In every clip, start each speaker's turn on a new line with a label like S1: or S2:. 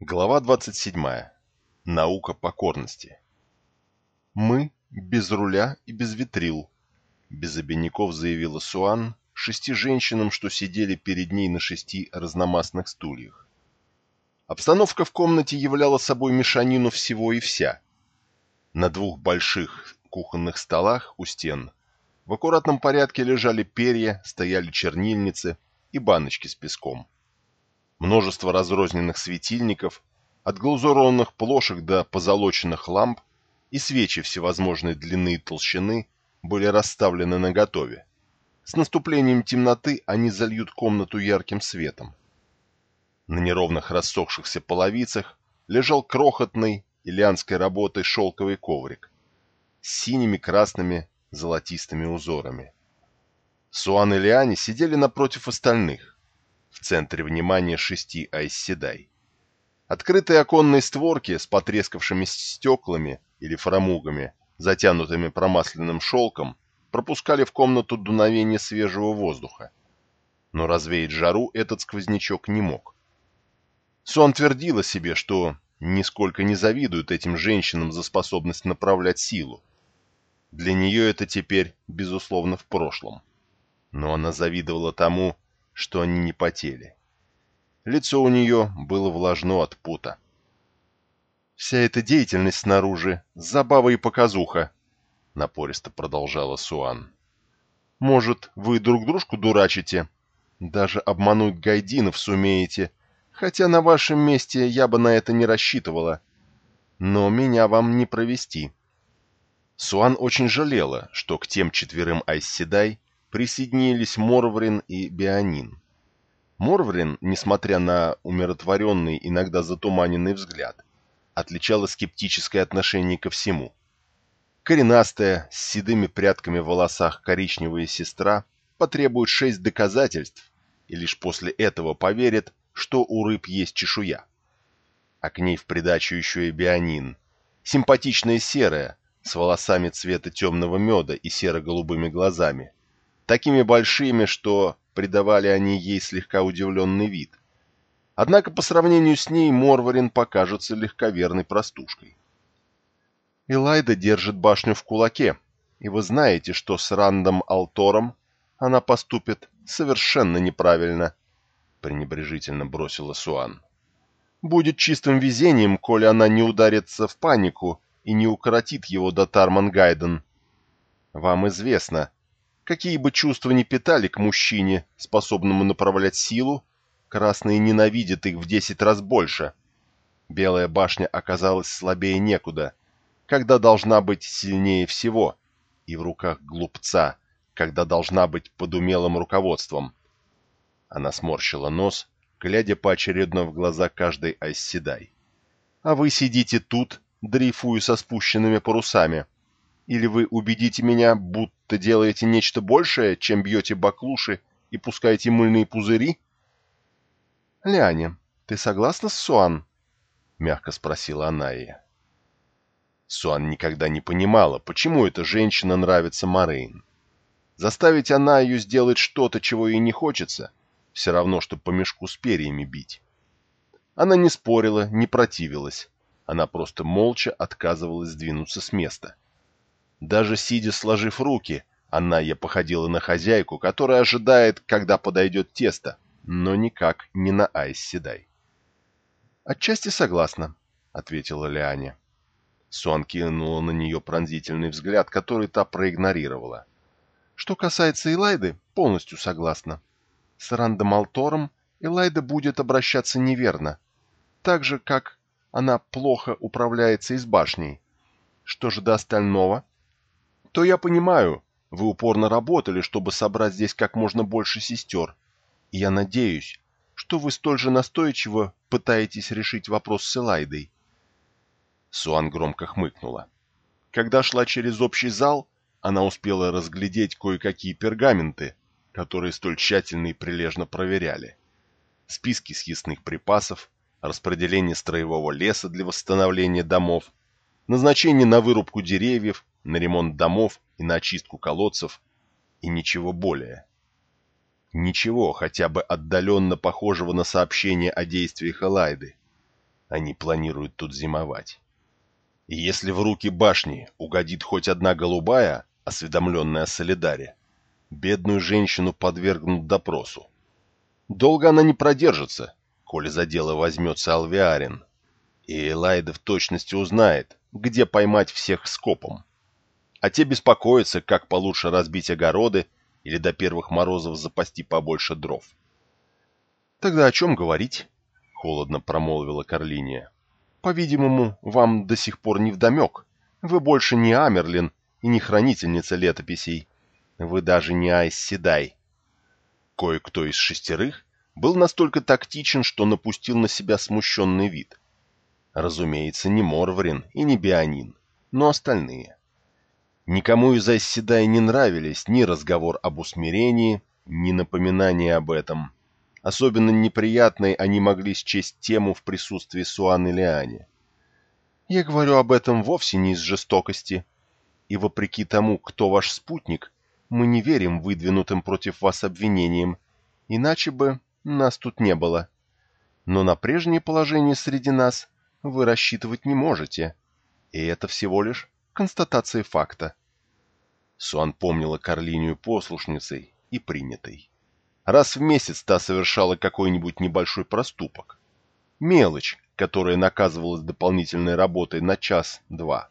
S1: Глава 27. Наука покорности. «Мы без руля и без ветрил», — без обиняков заявила Суан шести женщинам, что сидели перед ней на шести разномастных стульях. Обстановка в комнате являла собой мешанину всего и вся. На двух больших кухонных столах у стен в аккуратном порядке лежали перья, стояли чернильницы и баночки с песком множество разрозненных светильников, от глазурованных плошек до позолоченных ламп и свечи всевозможной длины и толщины были расставлены наготове. С наступлением темноты они зальют комнату ярким светом. На неровных рассохшихся половицах лежал крохотный ильянской работы шелковый коврик с синими, красными, золотистыми узорами. Суан и Лиане сидели напротив остальных, в центре внимания шести айсседай. Открытые оконные створки с потрескавшими стеклами или фрамугами, затянутыми промасленным шелком, пропускали в комнату дуновение свежего воздуха. Но развеять жару этот сквознячок не мог. Сон твердила себе, что нисколько не завидует этим женщинам за способность направлять силу. Для нее это теперь, безусловно, в прошлом. Но она завидовала тому, что они не потели. Лицо у нее было влажно от пута. «Вся эта деятельность снаружи — забава и показуха», — напористо продолжала Суан. «Может, вы друг дружку дурачите? Даже обмануть гайдинов сумеете, хотя на вашем месте я бы на это не рассчитывала. Но меня вам не провести». Суан очень жалела, что к тем четверым Айсседай присоединились Морврин и Бианин. Морврин, несмотря на умиротворенный, иногда затуманенный взгляд, отличала скептическое отношение ко всему. Коренастая, с седыми прядками в волосах коричневая сестра потребует шесть доказательств и лишь после этого поверит, что у рыб есть чешуя. А к ней в придачу еще и бианин. Симпатичная серая, с волосами цвета темного меда и серо-голубыми глазами, такими большими, что придавали они ей слегка удивленный вид. Однако по сравнению с ней Морварин покажется легковерной простушкой. Элайда держит башню в кулаке, и вы знаете, что с Рандом Алтором она поступит совершенно неправильно, пренебрежительно бросила Суан. Будет чистым везением, коли она не ударится в панику и не укоротит его до Тармангайден. Вам известно, Какие бы чувства ни питали к мужчине, способному направлять силу, красные ненавидят их в десять раз больше. Белая башня оказалась слабее некуда, когда должна быть сильнее всего, и в руках глупца, когда должна быть под умелым руководством. Она сморщила нос, глядя поочередно в глаза каждой Айсседай. «А вы сидите тут, дрейфуя со спущенными парусами. Или вы убедите меня, будто делаете нечто большее, чем бьете баклуши и пускаете мыльные пузыри? Ляня, ты согласна с Суан? Мягко спросила Анаия. Суан никогда не понимала, почему эта женщина нравится Морейн. Заставить Анаю сделать что-то, чего ей не хочется, все равно, что по мешку с перьями бить. Она не спорила, не противилась. Она просто молча отказывалась сдвинуться с места. — даже сидя сложив руки, Анная походила на хозяйку, которая ожидает, когда подойдет тесто, но никак не на Айс Седай. «Отчасти согласна», — ответила Лиане. Суан кинула на нее пронзительный взгляд, который та проигнорировала. «Что касается Элайды, полностью согласна. С Рандом Алтором Элайда будет обращаться неверно, так же, как она плохо управляется из башней. Что же до остального?» То я понимаю, вы упорно работали, чтобы собрать здесь как можно больше сестер, и я надеюсь, что вы столь же настойчиво пытаетесь решить вопрос с Элайдой. Суан громко хмыкнула. Когда шла через общий зал, она успела разглядеть кое-какие пергаменты, которые столь тщательно и прилежно проверяли. Списки съестных припасов, распределение строевого леса для восстановления домов, назначение на вырубку деревьев на ремонт домов и на очистку колодцев, и ничего более. Ничего, хотя бы отдаленно похожего на сообщение о действиях Элайды. Они планируют тут зимовать. И если в руки башни угодит хоть одна голубая, осведомленная о Солидаре, бедную женщину подвергнут допросу. Долго она не продержится, коли за дело возьмется Алвиарин, и Элайда в точности узнает, где поймать всех скопом. А те беспокоятся, как получше разбить огороды или до первых морозов запасти побольше дров. «Тогда о чем говорить?» — холодно промолвила Карлиния. «По-видимому, вам до сих пор не вдомек. Вы больше не Амерлин и не хранительница летописей. Вы даже не Айс Седай. Кое-кто из шестерых был настолько тактичен, что напустил на себя смущенный вид. Разумеется, не Морварин и не Бионин, но остальные. Никому из Айсседай не нравились ни разговор об усмирении, ни напоминание об этом. Особенно неприятной они могли счесть тему в присутствии Суан и Лиане. Я говорю об этом вовсе не из жестокости. И вопреки тому, кто ваш спутник, мы не верим выдвинутым против вас обвинениям, иначе бы нас тут не было. Но на прежнее положение среди нас вы рассчитывать не можете, и это всего лишь констатация факта. Суан помнила Карлинию послушницей и принятой. Раз в месяц та совершала какой-нибудь небольшой проступок. Мелочь, которая наказывалась дополнительной работой на час-два.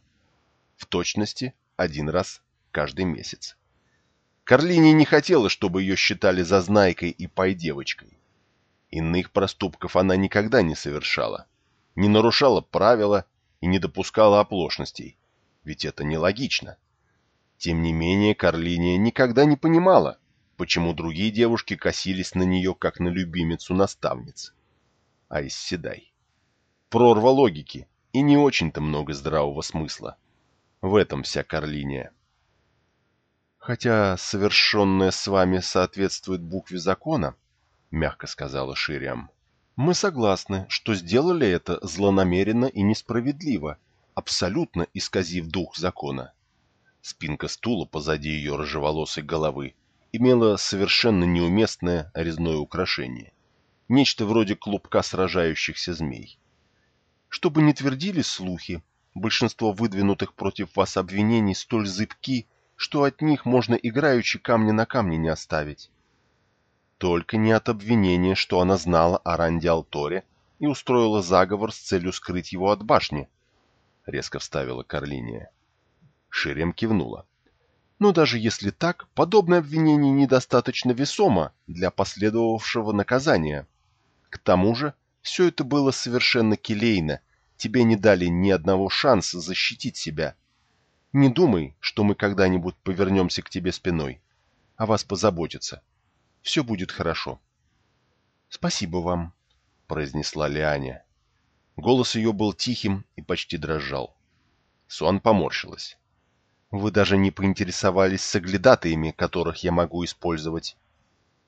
S1: В точности один раз каждый месяц. Карлиния не хотела, чтобы ее считали зазнайкой и пай-девочкой. Иных проступков она никогда не совершала, не нарушала правила и не допускала оплошностей, ведь это нелогично. Тем не менее, Карлиния никогда не понимала, почему другие девушки косились на нее, как на любимицу наставниц. А из Седай. Прорва логики и не очень-то много здравого смысла. В этом вся Карлиния. Хотя совершенное с вами соответствует букве закона, — мягко сказала Шириам. «Мы согласны, что сделали это злонамеренно и несправедливо, абсолютно исказив дух закона». Спинка стула позади ее рыжеволосой головы имела совершенно неуместное резное украшение. Нечто вроде клубка сражающихся змей. Чтобы не твердили слухи, большинство выдвинутых против вас обвинений столь зыбки, что от них можно играючи камня на камне не оставить. Только не от обвинения, что она знала о Ранде Алторе и устроила заговор с целью скрыть его от башни, — резко вставила Карлиния. Ширем кивнула. Но даже если так, подобное обвинение недостаточно весомо для последовавшего наказания. К тому же, все это было совершенно келейно, тебе не дали ни одного шанса защитить себя. Не думай, что мы когда-нибудь повернемся к тебе спиной. О вас позаботятся все будет хорошо. — Спасибо вам, — произнесла Лианя. Голос ее был тихим и почти дрожал. Суан поморщилась. — Вы даже не поинтересовались соглядатаями, которых я могу использовать.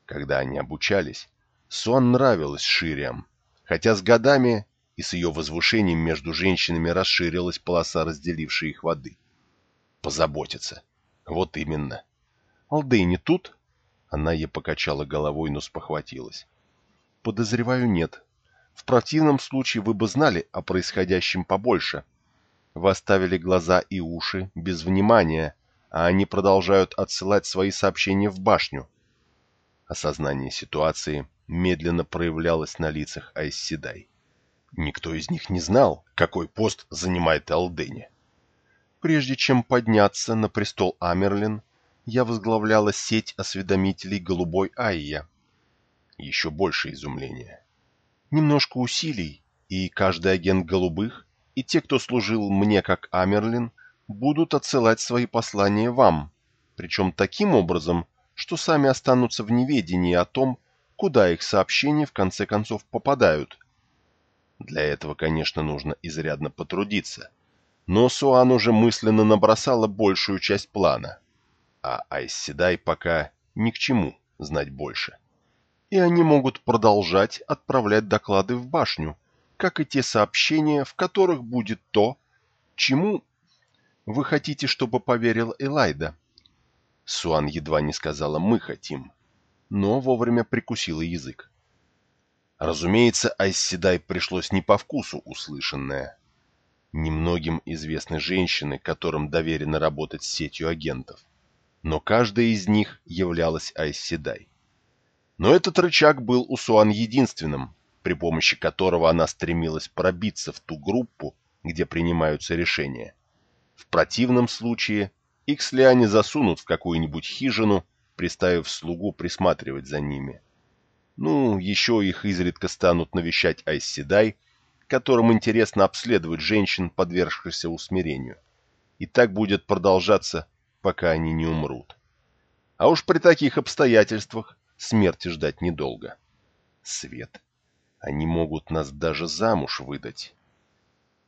S1: Когда они обучались, Суан нравилась Шириам, хотя с годами и с ее возвышением между женщинами расширилась полоса, разделившая их воды. Позаботиться. Вот именно. Алдей не тут? Она ей покачала головой, но спохватилась. «Подозреваю, нет. В противном случае вы бы знали о происходящем побольше. Вы оставили глаза и уши без внимания, а они продолжают отсылать свои сообщения в башню». Осознание ситуации медленно проявлялось на лицах Айсседай. Никто из них не знал, какой пост занимает Алдене. Прежде чем подняться на престол Амерлин, я возглавляла сеть осведомителей «Голубой Айя». Еще больше изумления. Немножко усилий, и каждый агент «Голубых», и те, кто служил мне как Амерлин, будут отсылать свои послания вам, причем таким образом, что сами останутся в неведении о том, куда их сообщения в конце концов попадают. Для этого, конечно, нужно изрядно потрудиться. Но Суан уже мысленно набросала большую часть плана а Айсседай пока ни к чему знать больше. И они могут продолжать отправлять доклады в башню, как и те сообщения, в которых будет то, чему вы хотите, чтобы поверил Элайда. Суан едва не сказала «мы хотим», но вовремя прикусила язык. Разумеется, Айсседай пришлось не по вкусу услышанное. Немногим известны женщины, которым доверено работать с сетью агентов. Но каждая из них являлась Айсседай. Но этот рычаг был у Суан единственным, при помощи которого она стремилась пробиться в ту группу, где принимаются решения. В противном случае их слиане засунут в какую-нибудь хижину, приставив слугу присматривать за ними. Ну, еще их изредка станут навещать Айсседай, которым интересно обследовать женщин, подвергшихся усмирению. И так будет продолжаться, пока они не умрут. А уж при таких обстоятельствах смерти ждать недолго. Свет. Они могут нас даже замуж выдать.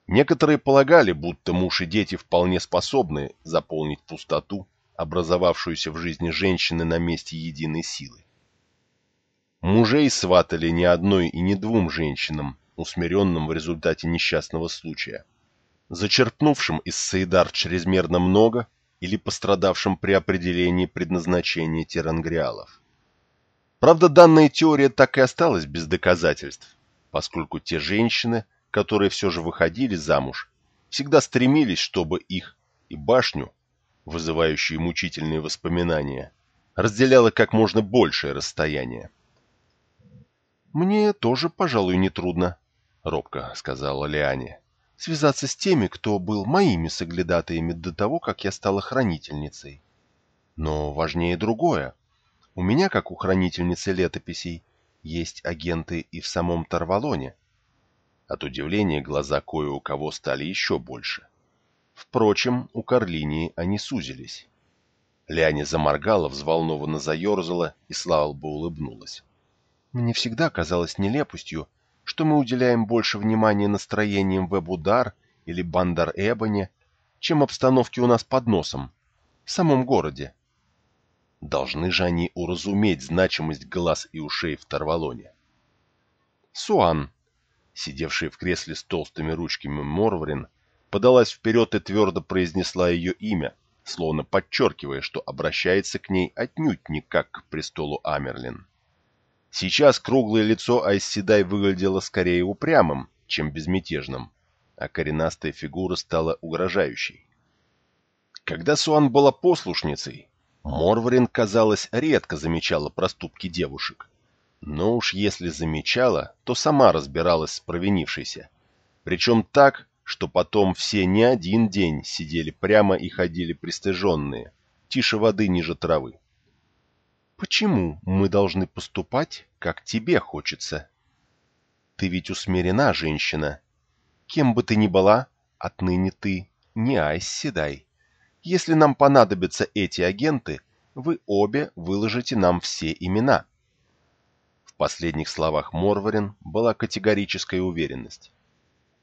S1: Некоторые полагали, будто муж и дети вполне способны заполнить пустоту, образовавшуюся в жизни женщины на месте единой силы. Мужей сватали не одной и не двум женщинам, усмиренным в результате несчастного случая, зачерпнувшим из Саидар чрезмерно много или пострадавшим при определении предназначения тирангриалов. Правда, данная теория так и осталась без доказательств, поскольку те женщины, которые все же выходили замуж, всегда стремились, чтобы их и башню, вызывающую мучительные воспоминания, разделяло как можно большее расстояние.
S2: «Мне тоже, пожалуй, нетрудно», — робко сказала Лиане, — «связаться с теми, кто был моими соглядатаями до того, как я стала хранительницей. Но важнее другое. У меня, как у хранительницы летописей, есть агенты и в самом Тарвалоне».
S1: От удивления глаза кое у кого стали еще больше. Впрочем, у Карлинии они сузились. Ляне заморгала, взволнованно заерзала и слава бы улыбнулась.
S2: Мне всегда казалось нелепостью, что мы уделяем больше внимания настроениям Вебудар или Бандар-Эбоне, чем обстановке у нас под носом, в самом городе.
S1: Должны же они уразуметь значимость глаз и ушей в Тарвалоне.
S2: Суан,
S1: сидевшая в кресле с толстыми ручками Морврин, подалась вперед и твердо произнесла ее имя, словно подчеркивая, что обращается к ней отнюдь не как к престолу Амерлин. Сейчас круглое лицо Айсседай выглядело скорее упрямым, чем безмятежным, а коренастая фигура стала угрожающей. Когда Суан была послушницей, Морварин, казалось, редко замечала проступки девушек. Но уж если замечала, то сама разбиралась с провинившейся. Причем так, что потом все не один день сидели прямо и ходили пристыженные, тише воды ниже травы.
S2: Почему мы должны поступать, как тебе хочется? Ты ведь усмирена женщина. Кем бы ты ни была, отныне ты не Айсседай. Если нам понадобятся эти агенты, вы обе выложите нам все имена.
S1: В последних словах Морварин была категорическая уверенность.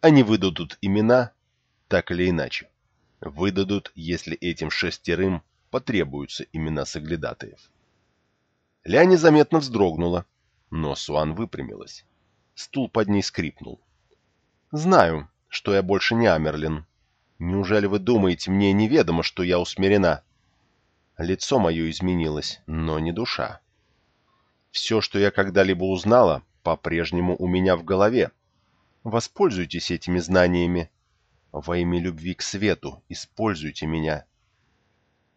S1: Они выдадут имена, так или иначе. Выдадут, если этим шестерым потребуются имена соглядатаев. Ля незаметно вздрогнула, но Суан выпрямилась. Стул под ней скрипнул.
S2: «Знаю, что я больше не Амерлин. Неужели вы думаете, мне неведомо, что я усмирена?» Лицо мое изменилось, но не душа. Все, что я когда-либо узнала, по-прежнему у меня в голове. Воспользуйтесь этими знаниями. Во имя любви к свету используйте меня.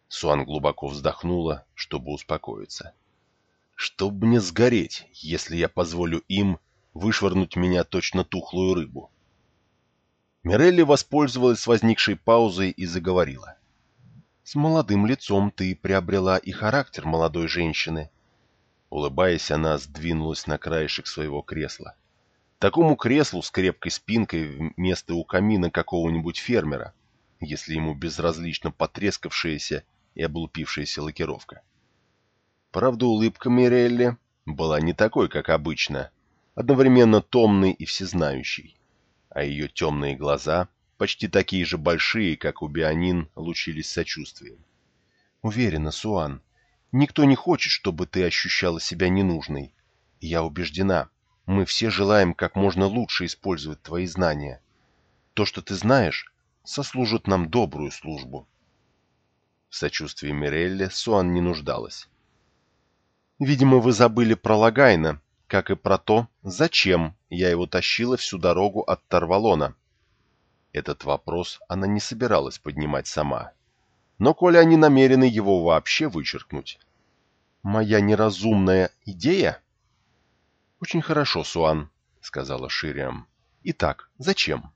S1: Суан глубоко вздохнула, чтобы успокоиться. Чтоб мне сгореть, если я позволю им вышвырнуть меня точно тухлую рыбу. Мирелли воспользовалась возникшей паузой и заговорила.
S2: «С молодым лицом ты приобрела и характер молодой женщины».
S1: Улыбаясь, она сдвинулась на краешек своего кресла. Такому креслу с крепкой спинкой вместо у камина какого-нибудь фермера, если ему безразлично потрескавшаяся и облупившаяся лакировка. Правда, улыбка Мирелли была не такой, как обычно, одновременно томной и всезнающей, а ее темные глаза, почти такие же большие, как у Бианин, лучились сочувствием.
S2: «Уверена, Суан, никто не хочет, чтобы ты ощущала себя ненужной. я убеждена, мы все желаем как можно лучше использовать твои знания. То, что ты знаешь, сослужит нам добрую службу».
S1: В сочувствии Мирелле Суан не нуждалась.
S2: Видимо, вы забыли про Логайна, как и про то, зачем я его тащила всю дорогу от Тар Валона. Этот вопрос она не собиралась поднимать сама. Но коли они намерены его вообще вычеркнуть. Моя неразумная идея? Очень хорошо, Суан, сказала Шириам. Итак, зачем?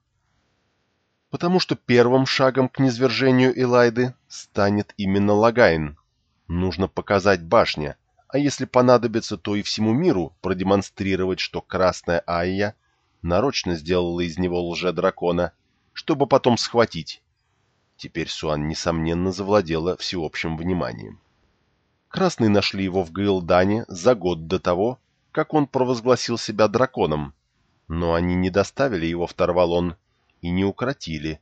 S2: Потому что первым шагом к низвержению Элайды станет именно Логайн. Нужно показать башне, а если понадобится, то и всему миру продемонстрировать, что Красная Айя нарочно сделала из него лже-дракона, чтобы потом схватить. Теперь Суан, несомненно, завладела всеобщим вниманием. Красные нашли его в Гаилдане за год до того, как он провозгласил себя драконом, но они не доставили его в Тарвалон и не укротили,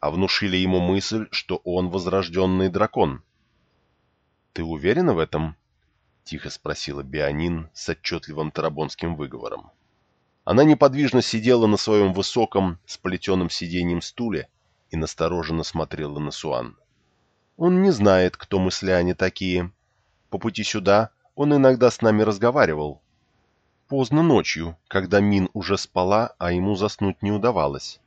S2: а внушили ему мысль, что он возрожденный дракон. «Ты уверена в этом?» — тихо спросила Бианин с отчетливым тарабонским выговором. Она неподвижно сидела на своем высоком, сплетенном сиденьем стуле и настороженно смотрела на Суан. «Он не знает, кто мы сляне такие. По пути сюда он иногда с нами разговаривал. Поздно ночью, когда Мин уже спала, а ему заснуть не удавалось.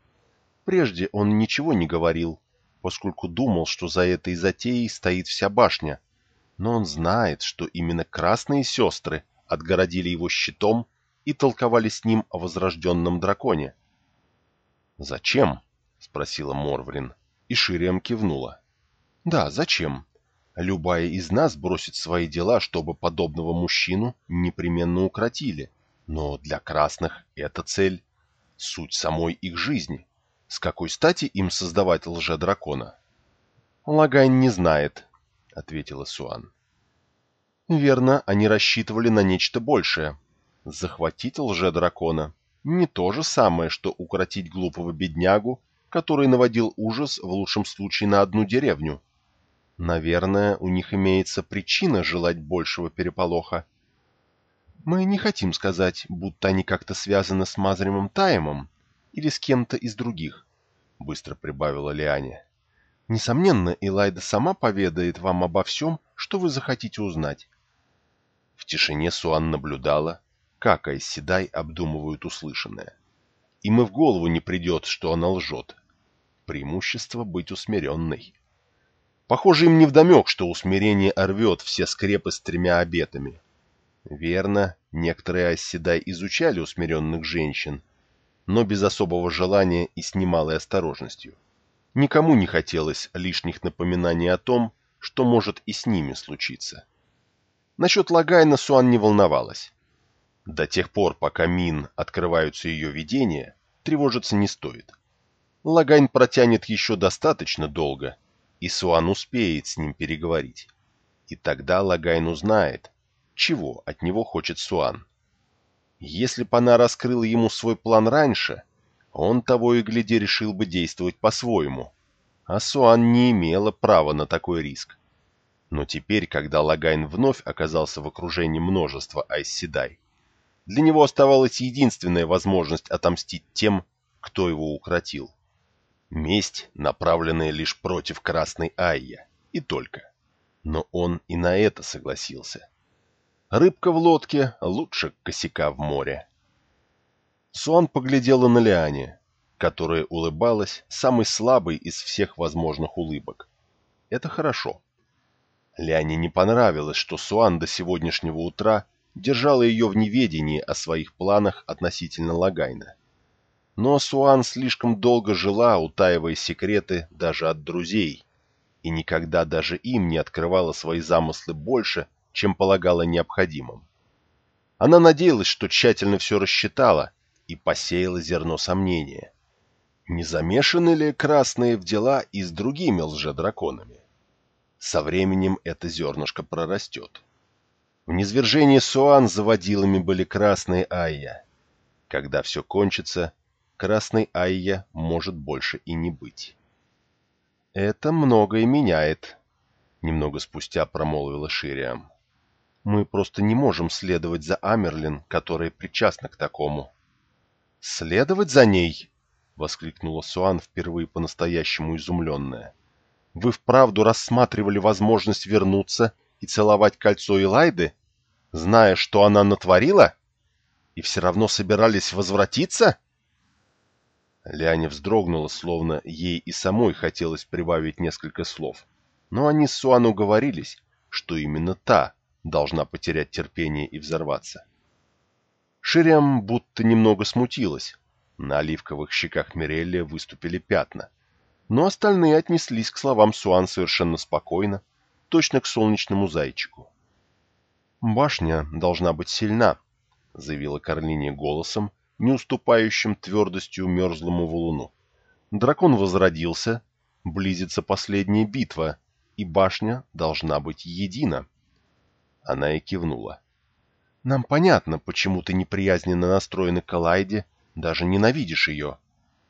S2: Прежде он ничего не говорил, поскольку думал, что за этой затеей стоит вся башня, но он знает, что именно красные сестры отгородили его щитом и толковали с ним о возрожденном драконе. «Зачем?» — спросила Морврин, и Шириам кивнула. «Да, зачем? Любая из нас бросит свои дела, чтобы подобного мужчину непременно укротили. Но для красных эта цель — суть самой их жизни. С какой стати им создавать лже-дракона?» «Логайн не знает», — ответила Суан. Верно, они рассчитывали на нечто большее. Захватить лже-дракона — не то же самое, что укротить глупого беднягу, который наводил ужас в лучшем случае на одну деревню. Наверное, у них имеется причина желать большего переполоха. Мы не хотим сказать, будто они как-то связаны с Мазримом Таемом или с кем-то из других, — быстро прибавила Лиане. Несомненно, Элайда сама поведает вам обо всем, что вы захотите узнать. В тишине Суан наблюдала, как Айседай обдумывают услышанное. Им и в голову не придет, что она лжет. Преимущество быть усмиренной. Похоже, им невдомек, что усмирение орвет все скрепы с тремя обетами. Верно, некоторые Айседай изучали усмиренных женщин, но без особого желания и с немалой осторожностью. Никому не хотелось лишних напоминаний о том, что может и с ними случиться. Насчет Логайна Суан не волновалась. До тех пор, пока Мин открываются ее видения, тревожиться не стоит. Логайн протянет еще достаточно долго, и Суан успеет с ним переговорить. И тогда Логайн узнает, чего от него хочет Суан. Если бы она раскрыла ему свой план раньше, он того и гляди решил бы действовать по-своему. А Суан не имела права на такой риск. Но теперь, когда Логайн вновь оказался в окружении множества Айз Седай, для него оставалась единственная возможность отомстить тем, кто его укротил. Месть, направленная лишь против Красной Айя, и только. Но он и на это согласился. Рыбка в лодке лучше косяка в море. Суан поглядела на Лиане, которая улыбалась самой слабой из всех возможных улыбок. Это хорошо. Лиане не понравилось, что Суан до сегодняшнего утра держала ее в неведении о своих планах относительно Логайна. Но Суан слишком долго жила, утаивая секреты даже от друзей, и никогда даже им не открывала свои замыслы больше, чем полагала необходимым. Она надеялась, что тщательно все рассчитала, и посеяла зерно сомнения. Не замешаны ли красные в дела и с другими лжедраконами? Со временем это зернышко прорастет. В низвержении Суан заводилами были красные Айя. Когда все кончится, красной Айя может больше и не быть. «Это многое меняет», — немного спустя промолвила Шириам. «Мы просто не можем следовать за Амерлин, которая причастна к такому». «Следовать за ней?» — воскликнула Суан впервые по-настоящему изумленная. «Вы вправду рассматривали возможность вернуться и целовать кольцо Элайды, зная, что она натворила?» И все равно собирались возвратиться? Ляня вздрогнула, словно ей и самой хотелось прибавить несколько слов. Но они с Суан уговорились, что именно та должна потерять терпение и взорваться. Шириам будто немного смутилась. На оливковых щеках Мирелли выступили пятна. Но остальные отнеслись к словам Суан совершенно спокойно, точно к солнечному зайчику. «Башня должна быть сильна», — заявила Карлиния голосом, не уступающим твердостью мерзлому валуну. Дракон возродился, близится последняя битва, и башня должна быть едина. Она и кивнула. Нам понятно, почему ты неприязненно настроена к Элайде, даже ненавидишь ее.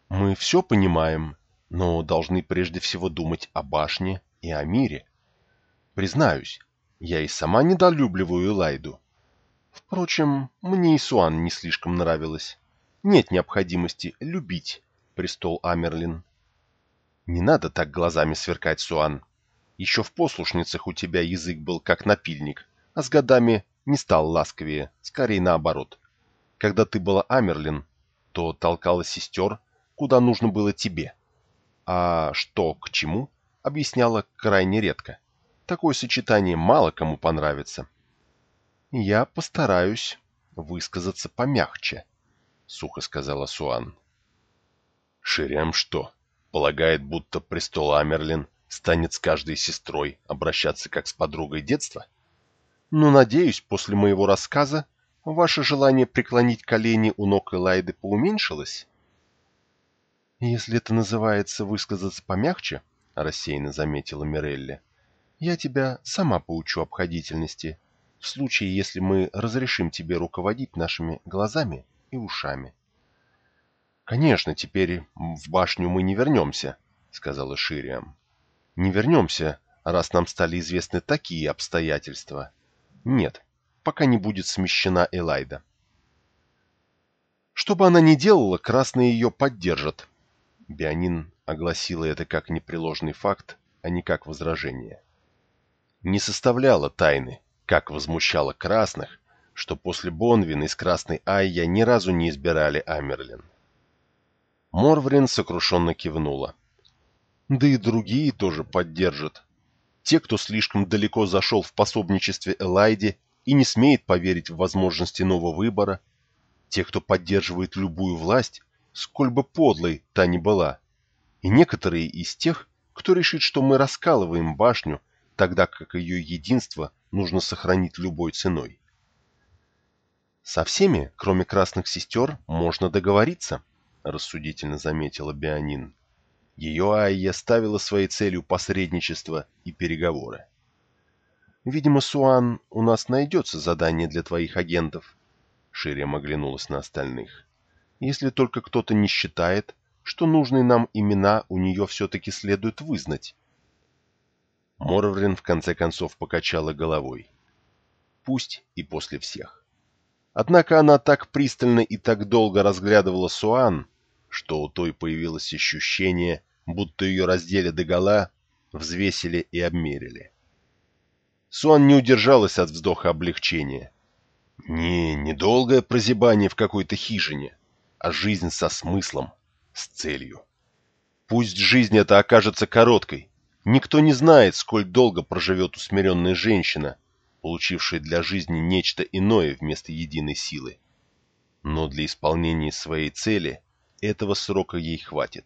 S2: Мы все понимаем, но должны прежде всего думать о башне и о мире. Признаюсь, я и сама недолюбливаю Элайду, Впрочем, мне и Суан не слишком нравилось. Нет необходимости любить престол Амерлин. Не надо так глазами сверкать, Суан. Еще в послушницах у тебя язык был как напильник, а с годами не стал ласковее, скорее наоборот. Когда ты была Амерлин, то толкала сестер, куда нужно было тебе. А что к чему, объясняла крайне редко. Такое сочетание мало кому понравится. «Я постараюсь высказаться помягче», — сухо сказала Суан.
S1: «Ширям что, полагает, будто престол Амерлин станет с каждой сестрой обращаться как с подругой детства?»
S2: «Ну, надеюсь, после моего рассказа ваше желание преклонить колени у ног Элайды поуменьшилось?» «Если это называется высказаться помягче», — рассеянно заметила Мирелли, — «я тебя сама поучу обходительности» в случае, если мы разрешим тебе руководить нашими глазами и ушами. «Конечно, теперь в башню мы не вернемся», — сказала Шириам. «Не вернемся, раз нам стали известны такие обстоятельства. Нет, пока не будет смещена Элайда». Что бы она ни делала, красные ее поддержат. Бианин огласила это как непреложный факт, а не как возражение. Не составляла тайны, как возмущало красных, что после Бонвин из Красной Айя ни разу не избирали Амерлин. Морврин сокрушенно кивнула. Да и другие тоже поддержат. Те, кто слишком далеко зашел в пособничестве Элайде и не смеет поверить в возможности нового выбора, те, кто поддерживает любую власть, сколь бы подлой та ни была, и некоторые из тех, кто решит, что мы раскалываем башню, тогда как ее единство нужно сохранить любой ценой. «Со всеми, кроме красных сестер, можно договориться», — рассудительно заметила Бианин. Ее Айя ставила своей целью посредничество и переговоры. «Видимо, Суан, у нас найдется задание для твоих агентов», — Ширем оглянулась на остальных. «Если только кто-то не считает, что нужные нам имена у нее все-таки следует вызнать, Морврин в конце концов покачала головой. Пусть и после всех. Однако она так пристально и так долго разглядывала Суан, что у той появилось ощущение, будто ее раздели догола, взвесили и обмерили. Суан не удержалась от вздоха облегчения. Не, недолгое прозябание в какой-то хижине, а жизнь со смыслом, с целью. Пусть жизнь эта окажется короткой, Никто не знает, сколь долго проживет усмиренная женщина, получившая для жизни нечто иное вместо единой силы. Но для исполнения своей цели этого срока ей хватит.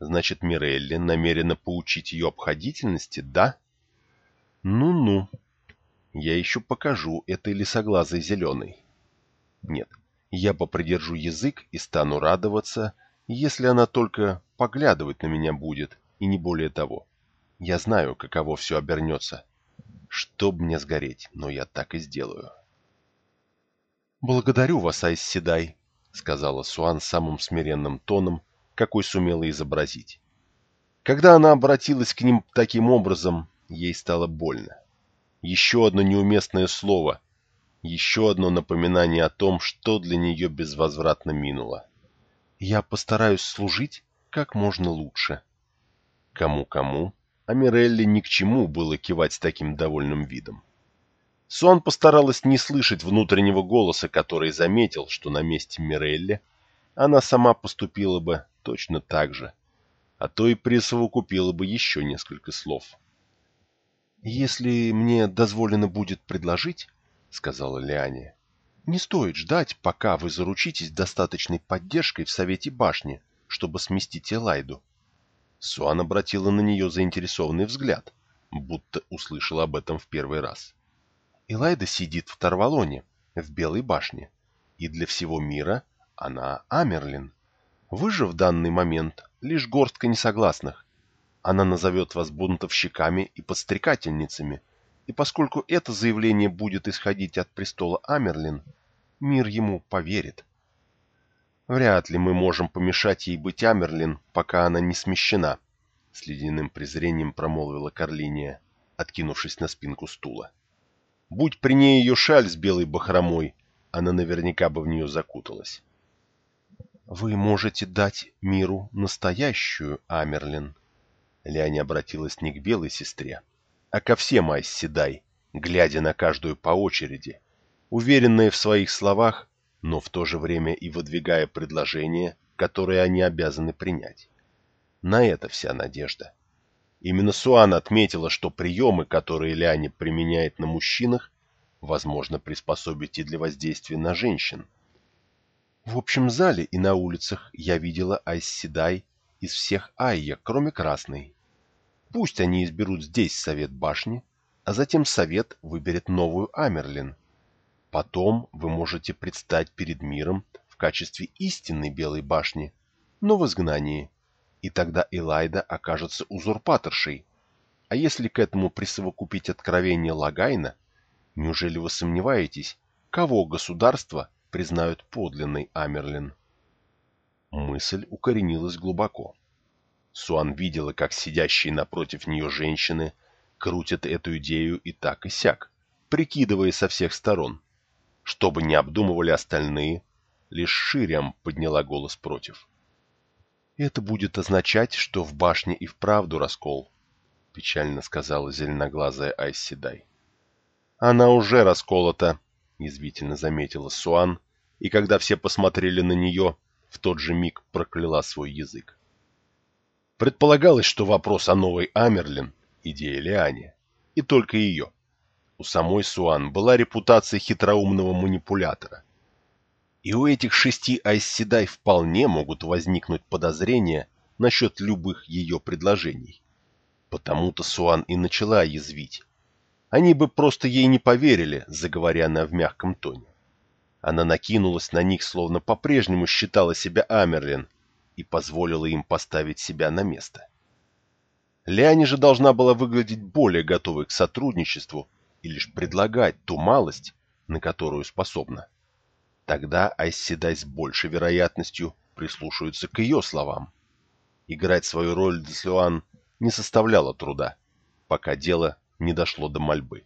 S2: Значит, Мирелли намерена поучить ее обходительности, да? Ну-ну. Я еще покажу этой лесоглазой зеленой. Нет, я попридержу язык и стану радоваться, если она только поглядывать на меня будет, и не более того. Я знаю, каково все обернется. Чтоб мне сгореть, но я так и сделаю. «Благодарю вас, Айс Седай», — сказала Суан самым смиренным тоном, какой сумела изобразить. Когда она обратилась к ним таким образом, ей стало больно. Еще одно неуместное слово, еще одно напоминание о том, что для нее безвозвратно минуло. «Я постараюсь служить как можно лучше». Кому-кому, а Мирелли ни к чему было кивать с таким довольным видом. Сон постаралась не слышать внутреннего голоса, который заметил, что на месте Мирелли она сама поступила бы точно так же, а то и присовокупила бы еще несколько слов. «Если мне дозволено будет предложить, — сказала Лиане, — не стоит ждать, пока вы заручитесь достаточной поддержкой в Совете Башни, чтобы сместить Элайду. Суан обратила на нее заинтересованный взгляд, будто услышала об этом в первый раз. Элайда сидит в Тарвалоне, в Белой башне, и для всего мира она Амерлин. Вы же в данный момент лишь горстка несогласных. Она назовет вас бунтовщиками и подстрекательницами, и поскольку это заявление будет исходить от престола Амерлин, мир ему поверит. Вряд ли мы можем помешать ей быть Амерлин, пока она не смещена, — с ледяным презрением промолвила Карлиния, откинувшись на спинку стула. Будь при ней ее шаль с белой бахромой, она наверняка бы в нее закуталась. «Вы можете дать миру настоящую, Амерлин». Ляня обратилась не к белой сестре, а ко всем Айсседай, глядя на каждую по очереди, уверенная в своих словах, но в то же время и выдвигая предложения, которые они обязаны принять. На это вся надежда. Именно Суан отметила, что приемы, которые Ляни применяет на мужчинах, возможно приспособить и для воздействия на женщин. В общем зале и на улицах я видела Айсседай из всех Айя, кроме Красной. Пусть они изберут здесь совет башни, а затем совет выберет новую Амерлин. Потом вы можете предстать перед миром в качестве истинной Белой башни, но в изгнании и тогда Элайда окажется узурпаторшей. А если к этому присовокупить откровение Логайна, неужели вы сомневаетесь, кого государства признают подлинной Амерлин? Мысль укоренилась глубоко. Суан видела, как сидящие напротив нее женщины крутят эту идею и так и сяк, прикидывая со всех сторон. Чтобы не обдумывали остальные, лишь Шириам подняла голос против. «Это будет означать, что в башне и вправду раскол», — печально сказала зеленоглазая Айсседай. «Она уже расколота», — язвительно заметила Суан, и когда все посмотрели на нее, в тот же миг прокляла свой язык. Предполагалось, что вопрос о новой Амерлин — идея Лиане, и только ее. У самой Суан была репутация хитроумного манипулятора — и у этих шести Айсседай вполне могут возникнуть подозрения насчет любых ее предложений. Потому-то Суан и начала язвить. Они бы просто ей не поверили, заговоря она в мягком тоне. Она накинулась на них, словно по-прежнему считала себя Амерлин, и позволила им поставить себя на место. Ляни же должна была выглядеть более готовой к сотрудничеству и лишь предлагать ту малость, на которую способна. Тогда Айсседай с большей вероятностью прислушаются к ее словам. Играть свою роль Деслюан не составляло труда, пока дело не дошло до мольбы.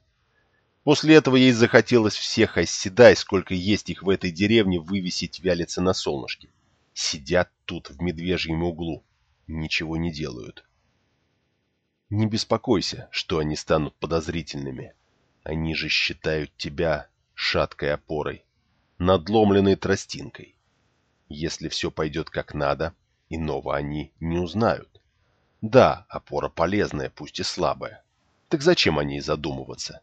S2: После этого ей захотелось всех Айсседай, сколько есть их в этой деревне, вывесить вялиться на солнышке. Сидят тут в медвежьем углу, ничего не делают. Не беспокойся, что они станут подозрительными. Они же считают тебя шаткой опорой надломленной тростинкой. Если все пойдет как надо, иного они не узнают. Да, опора полезная, пусть и слабая. Так зачем о ней задумываться?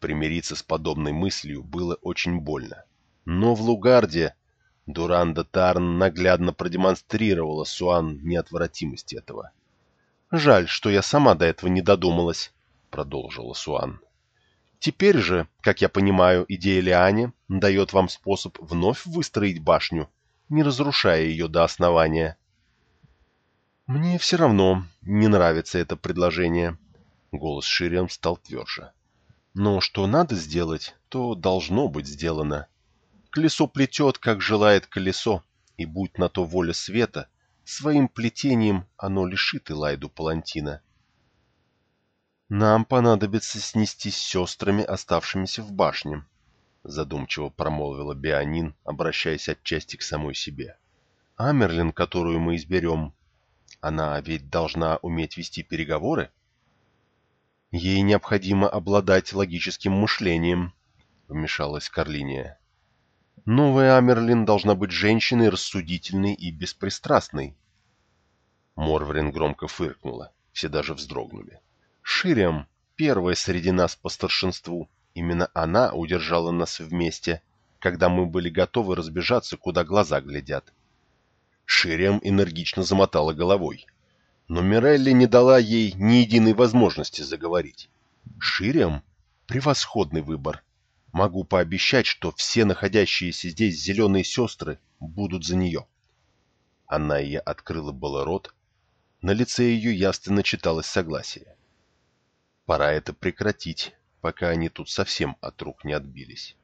S2: Примириться с подобной мыслью было очень больно. Но в Лугарде Дуранда Тарн наглядно продемонстрировала Суан неотвратимость этого. «Жаль, что я сама до этого не додумалась», — продолжила Суан. Теперь же, как я понимаю, идея Лиани дает вам способ вновь выстроить башню, не разрушая ее до основания. Мне все равно не нравится это предложение. Голос Шириам стал тверже. Но что надо сделать, то должно быть сделано. Колесо плетет, как желает колесо, и будь на то воля света, своим плетением оно лишит Элайду Палантина. «Нам понадобится снестись с сестрами, оставшимися в башне», — задумчиво промолвила Бианин, обращаясь отчасти к самой себе. «Амерлин, которую мы изберем, она ведь должна уметь вести переговоры?» Ей необходимо обладать логическим мышлением, вмешалась Карлиния. Новая Амерлин должна быть женщиной рассудительной и беспристрастной. Морврин громко фыркнула, все даже вздрогнули. Шириам, первая среди нас по старшинству, именно она удержала нас вместе, когда мы были готовы разбежаться, куда глаза глядят. Шириам энергично замотала головой. Но Мирелли не дала ей ни единой возможности заговорить. Шириам — превосходный выбор. Могу пообещать, что все находящиеся здесь зеленые сестры будут за нее. Она и открыла было рот, на лице ее ясно читалось согласие. Пора это прекратить, пока они тут совсем от рук не отбились.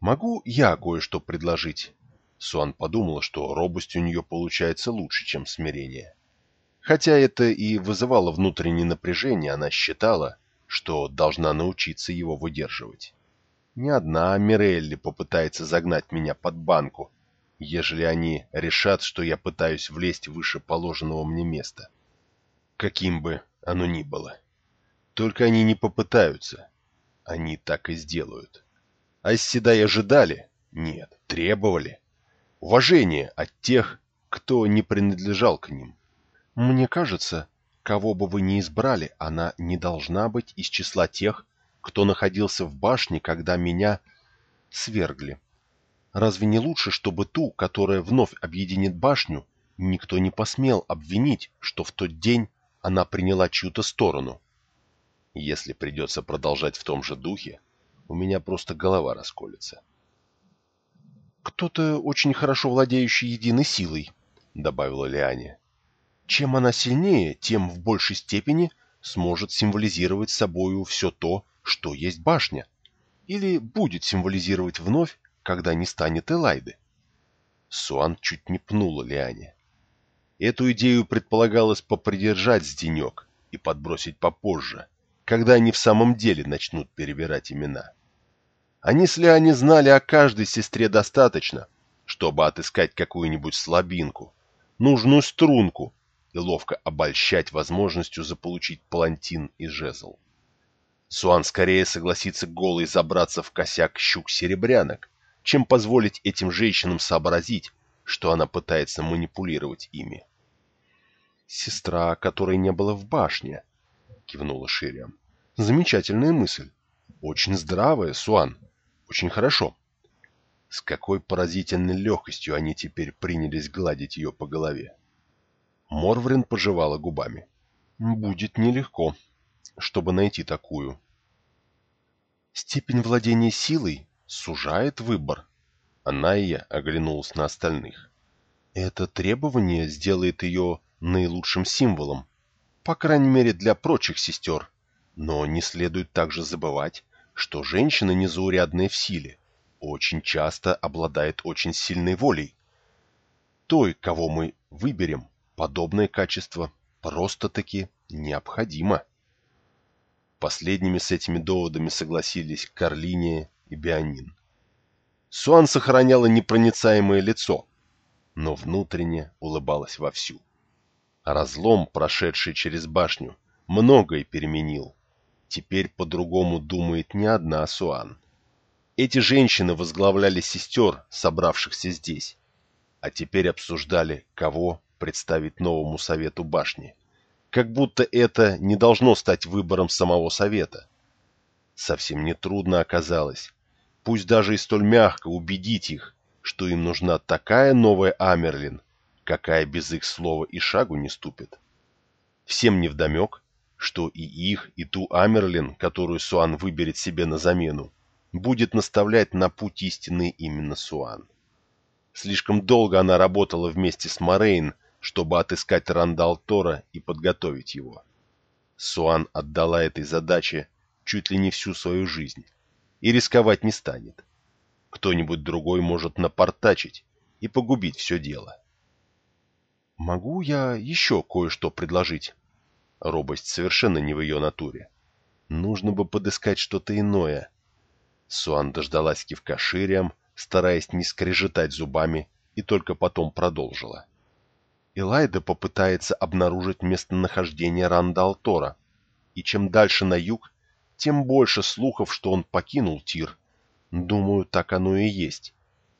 S2: «Могу я кое-что предложить?» Суан подумала, что робость у нее получается лучше, чем смирение. Хотя это и вызывало внутреннее напряжение, она считала, что должна научиться его выдерживать. Ни одна Мирелли попытается загнать меня под банку, ежели они решат, что я пытаюсь влезть выше положенного мне места. Каким бы оно ни было. Только они не попытаются. Они так и сделают. А седай ожидали? Нет, требовали. Уважение от тех, кто не принадлежал к ним. Мне кажется, кого бы вы ни избрали, она не должна быть из числа тех, кто находился в башне, когда меня свергли. Разве не лучше, чтобы ту, которая вновь объединит башню, никто не посмел обвинить, что в тот день она приняла чью-то сторону? Если придется продолжать в том же духе, у меня просто голова расколется. «Кто-то очень хорошо владеющий единой силой», — добавила Лиане. «Чем она сильнее, тем в большей степени сможет символизировать собою все то, что есть башня, или будет символизировать вновь когда не станет Элайды. Суан чуть не пнула Лиане. Эту идею предполагалось попридержать с денек и подбросить попозже, когда они в самом деле начнут перебирать имена. Они с Лиане знали о каждой сестре достаточно, чтобы отыскать какую-нибудь слабинку, нужную струнку и ловко обольщать возможностью заполучить палантин и жезл. Суан скорее согласится голой забраться в косяк щук-серебрянок, чем позволить этим женщинам сообразить, что она пытается манипулировать ими. «Сестра, которой не было в башне», — кивнула Шириам. «Замечательная мысль. Очень здравая, Суан. Очень хорошо». С какой поразительной легкостью они теперь принялись гладить ее по голове. Морврин пожевала губами. «Будет нелегко, чтобы найти такую». Степень владения силой сужает выбор. Анайя оглянулась на остальных. Это требование сделает ее наилучшим символом, по крайней мере для прочих сестер. Но не следует также забывать, что женщина незаурядная в силе очень часто обладает очень сильной волей. Той, кого мы выберем, подобное качество просто-таки необходимо. Последними с этими доводами согласились Карлиния и Бианин. Суан сохраняла непроницаемое лицо, но внутренне улыбалась вовсю. Разлом, прошедший через башню, многое переменил. Теперь по-другому думает не одна Суан. Эти женщины возглавляли сестер, собравшихся здесь, а теперь обсуждали, кого представить новому совету башни. Как будто это не должно стать выбором самого совета. Совсем нетрудно оказалось, пусть даже и столь мягко, убедить их, что им нужна такая новая Амерлин, какая без их слова и шагу не ступит. Всем невдомек, что и их, и ту Амерлин, которую Суан выберет себе на замену, будет наставлять на путь истины именно Суан. Слишком долго она работала вместе с Морейн, чтобы отыскать Рандал Тора и подготовить его. Суан отдала этой задаче чуть ли не всю свою жизнь и рисковать не станет. Кто-нибудь другой может напортачить и погубить все дело. «Могу я еще кое-что предложить?» Робость совершенно не в ее натуре. Нужно бы подыскать что-то иное. Суан дождалась кивка Шириам, стараясь не скрежетать зубами, и только потом продолжила. Элайда попытается обнаружить местонахождение Ранда Алтора. и чем дальше на юг, тем больше слухов, что он покинул Тир. Думаю, так оно и есть.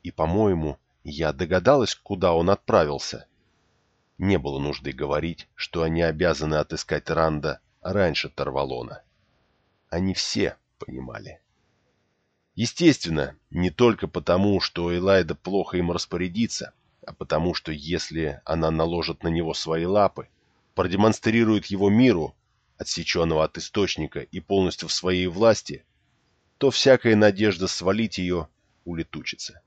S2: И, по-моему, я догадалась, куда он отправился. Не было нужды говорить, что они обязаны отыскать Ранда раньше Тарвалона. Они все понимали. Естественно, не только потому, что Элайда плохо им распорядится, а потому что если она наложит на него свои лапы, продемонстрирует его миру, отсеченного от источника и полностью в своей власти, то всякая надежда свалить ее улетучится.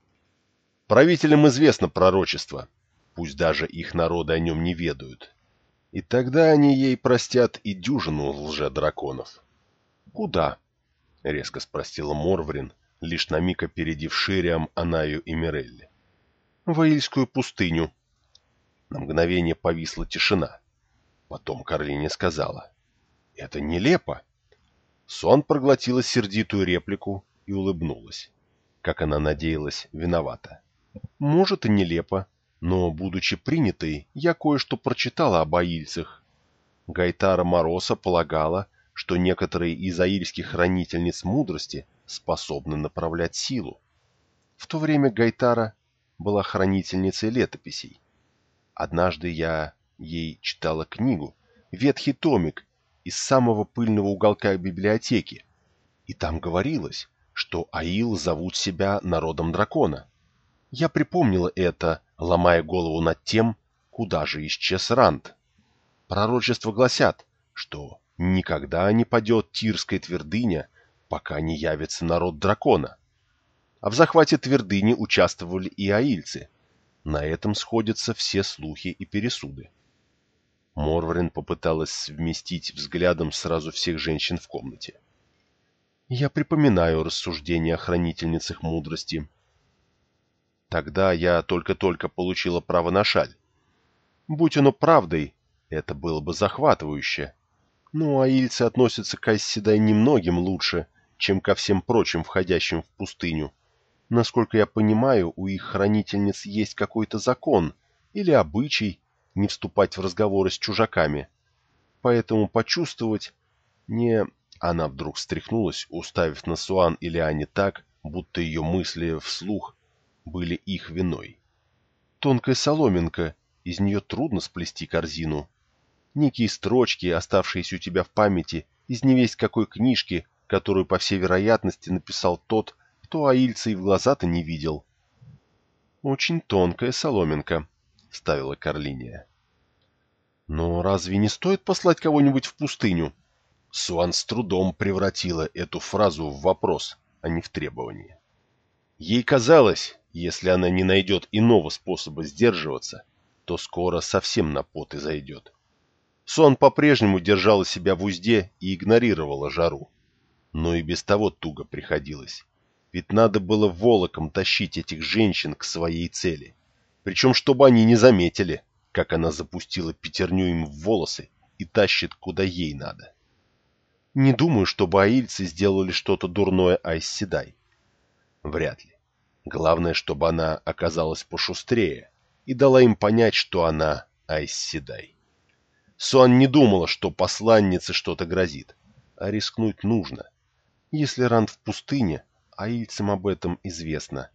S2: Правителям известно пророчество, пусть даже их народы о нем не ведают. И тогда они ей простят и дюжину лже-драконов. «Куда?» — резко спросила Морврин, лишь на миг опередив Шириам, Анаю и Мирелли. «В Аильскую пустыню». На мгновение повисла тишина. Потом Карлине сказала. «Это нелепо». Сон проглотила сердитую реплику и улыбнулась. Как она надеялась, виновата. «Может и нелепо, но, будучи принятой, я кое-что прочитала об аильцах. Гайтара Мороса полагала, что некоторые из аильских хранительниц мудрости способны направлять силу. В то время Гайтара была хранительницей летописей. Однажды я ей читала книгу, ветхий томик из самого пыльного уголка библиотеки, и там говорилось, что Аил зовут себя народом дракона. Я припомнила это, ломая голову над тем, куда же исчез Ранд. Пророчества гласят, что Никогда не падет Тирская твердыня, пока не явится народ дракона. А в захвате твердыни участвовали и аильцы. На этом сходятся все слухи и пересуды. Морварин попыталась совместить взглядом сразу всех женщин в комнате. Я припоминаю рассуждения о хранительницах мудрости. Тогда я только-только получила право на шаль. Будь оно правдой, это было бы захватывающе. Ну, а ильцы относятся к Айсседай немногим лучше, чем ко всем прочим входящим в пустыню. Насколько я понимаю, у их хранительниц есть какой-то закон или обычай не вступать в разговоры с чужаками. Поэтому почувствовать не... Она вдруг встряхнулась, уставив на Суан или Ани так, будто ее мысли вслух были их виной. Тонкая соломинка, из нее трудно сплести корзину некие строчки, оставшиеся у тебя в памяти, из невесть какой книжки, которую, по всей вероятности, написал тот, кто аильца и в глаза-то не видел. «Очень тонкая соломинка», — ставила Карлиния. «Но разве не стоит послать кого-нибудь в пустыню?» Суан с трудом превратила эту фразу в вопрос, а не в требование. Ей казалось, если она не найдет иного способа сдерживаться, то скоро совсем на пот и зайдет. Сон по-прежнему держала себя в узде и игнорировала жару. Но и без того туго приходилось. Ведь надо было волоком тащить этих женщин к своей цели. Причем, чтобы они не заметили, как она запустила пятерню им в волосы и тащит, куда ей надо. Не думаю, чтобы аильцы сделали что-то дурное Айсседай. Вряд ли. Главное, чтобы она оказалась пошустрее и дала им понять, что она Айсседай. Суан не думала, что посланнице что-то грозит. А рискнуть нужно. Если Ранд в пустыне, аильцам об этом известно.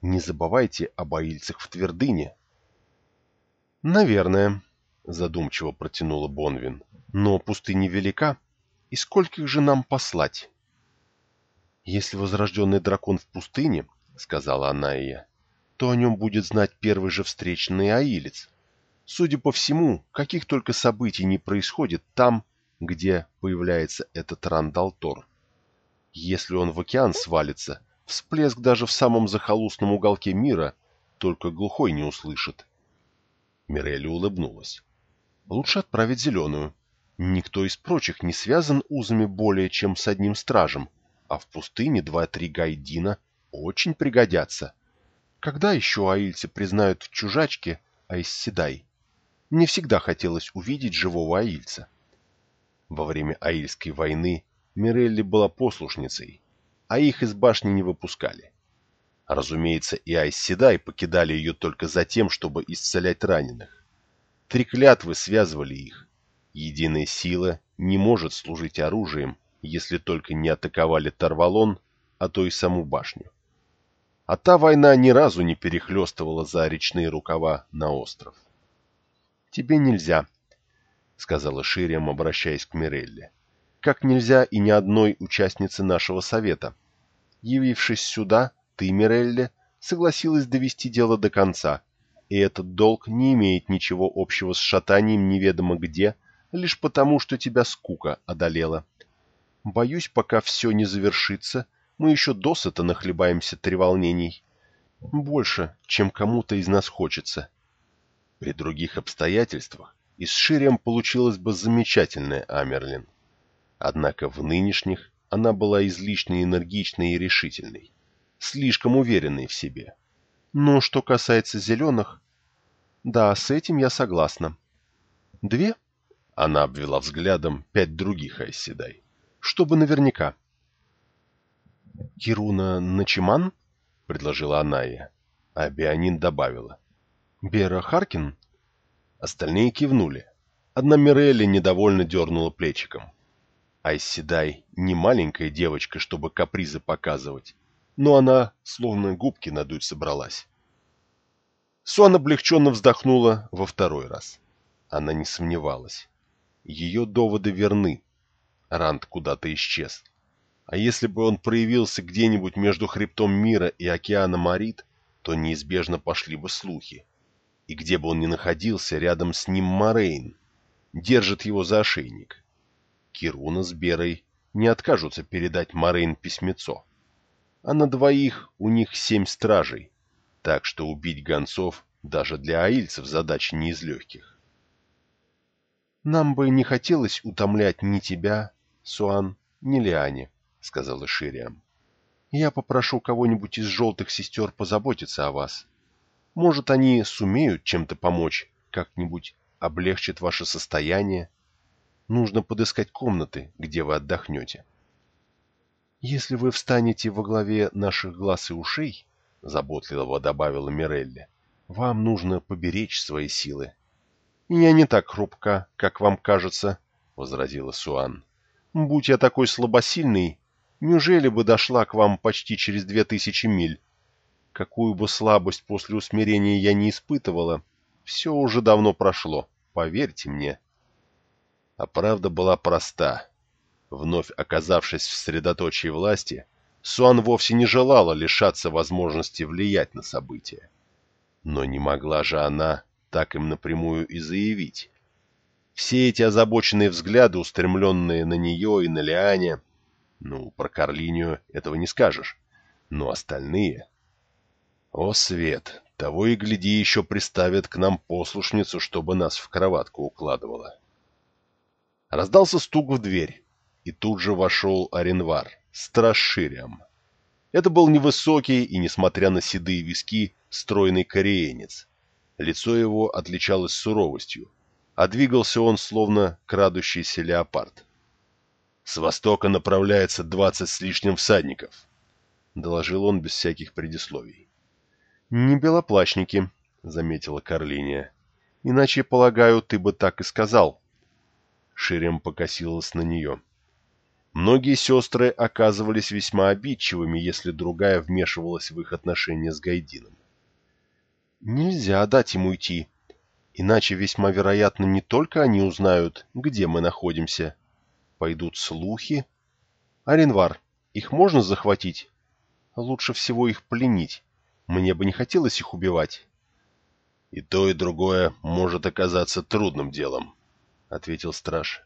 S2: Не забывайте об аильцах в твердыне. Наверное, задумчиво протянула Бонвин. Но пустыня велика, и скольких же нам послать? Если возрожденный дракон в пустыне, сказала Анаия, то о нем будет знать первый же встречный аилец. Судя по всему, каких только событий не происходит там, где появляется этот Рандалтор. Если он в океан свалится, всплеск даже в самом захолустном уголке мира только глухой не услышит. Мирелли улыбнулась. Лучше отправить зеленую. Никто из прочих не связан узами более чем с одним стражем, а в пустыне два-три гайдина очень пригодятся. Когда еще аильцы признают в чужачке Айсседай? Не всегда хотелось увидеть живого аильца. Во время Аильской войны Мирелли была послушницей, а их из башни не выпускали. Разумеется, и Айсседай покидали ее только за тем, чтобы исцелять раненых. Три клятвы связывали их. Единая сила не может служить оружием, если только не атаковали Тарвалон, а то и саму башню. А та война ни разу не перехлестывала за речные рукава на остров. «Тебе нельзя», — сказала Шириам, обращаясь к Мирелле. «Как нельзя и ни одной участнице нашего совета. Явившись сюда, ты, Мирелле, согласилась довести дело до конца, и этот долг не имеет ничего общего с шатанием неведомо где, лишь потому, что тебя скука одолела. Боюсь, пока все не завершится, мы еще досыта нахлебаемся треволнений. Больше, чем кому-то из нас хочется. При других обстоятельствах из Шириам получилась бы замечательная Амерлин. Однако в нынешних она была излишне энергичной и решительной, слишком уверенной в себе. Но что касается зеленых, да, с этим я согласна. Две? Она обвела взглядом пять других Айседай. Чтобы наверняка. «Кируна Начиман?» — предложила Аная, а Бианин добавила. «Бера Харкин?» Остальные кивнули. Одна Мирелли недовольно дернула плечиком. Айседай не маленькая девочка, чтобы капризы показывать, но она словно губки надуть собралась. Суан облегченно вздохнула во второй раз. Она не сомневалась. Ее доводы верны. Ранд куда-то исчез. А если бы он проявился где-нибудь между хребтом мира и океаном Арит, то неизбежно пошли бы слухи. И где бы он ни находился, рядом с ним Морейн. Держит его за ошейник. Кируна с Берой не откажутся передать Морейн письмецо. А на двоих у них семь стражей, так что убить гонцов даже для аильцев задача не из легких. «Нам бы не хотелось утомлять ни тебя, Суан, ни Лиане», — сказала Шириам. «Я попрошу кого-нибудь из желтых сестер позаботиться о вас. Может, они сумеют чем-то помочь, как-нибудь облегчат ваше состояние. Нужно подыскать комнаты, где вы отдохнете». «Если вы встанете во главе наших глаз и ушей», — заботливо добавила Мирелли, — «вам нужно поберечь свои силы». «Я не так хрупка, как вам кажется», — возразила Суан. Будь я такой слабосильный, неужели бы дошла к вам почти через две тысячи миль? Какую бы слабость после усмирения я не испытывала, все уже давно прошло, поверьте мне. А правда была проста. Вновь оказавшись в средоточии власти, Суан вовсе не желала лишаться возможности влиять на события. Но не могла же она так им напрямую и заявить. Все эти озабоченные взгляды, устремленные на нее и на Лиане... Ну, про Карлинию этого не скажешь. Но остальные... О, Свет, того и гляди еще приставят к нам послушницу, чтобы нас в кроватку укладывала. Раздался стук в дверь, и тут же вошел Аренвар, страж Шириам. Это был невысокий и, несмотря на седые виски, стройный кореенец. Лицо его отличалось суровостью, а двигался он словно крадущийся леопард. «С востока направляется двадцать с лишним всадников», — доложил он без всяких предисловий. «Не белоплачники», — заметила Карлиния. «Иначе, полагаю, ты бы так и сказал». Ширем покосилась на нее. Многие сестры оказывались весьма обидчивыми, если другая вмешивалась в их отношения с Гайдином. «Нельзя дать ему уйти», Иначе весьма вероятно не только они узнают, где мы находимся. Пойдут слухи. Аренвар, их можно захватить? Лучше всего их пленить. Мне бы не хотелось их убивать. — И то, и другое может оказаться трудным делом, — ответил страж.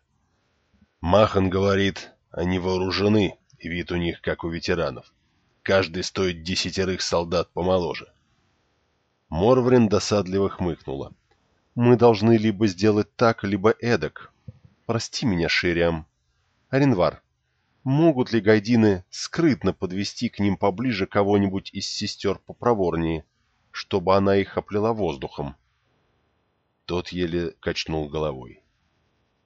S2: Махан говорит, они вооружены, и вид у них как у ветеранов. Каждый стоит десятерых солдат помоложе. Морврин досадливо хмыкнула. Мы должны либо сделать так, либо эдак. Прости меня, Шириам. Аренвар, могут ли гайдины скрытно подвести к ним поближе кого-нибудь из сестер попроворнее, чтобы она их оплела воздухом? Тот еле качнул головой.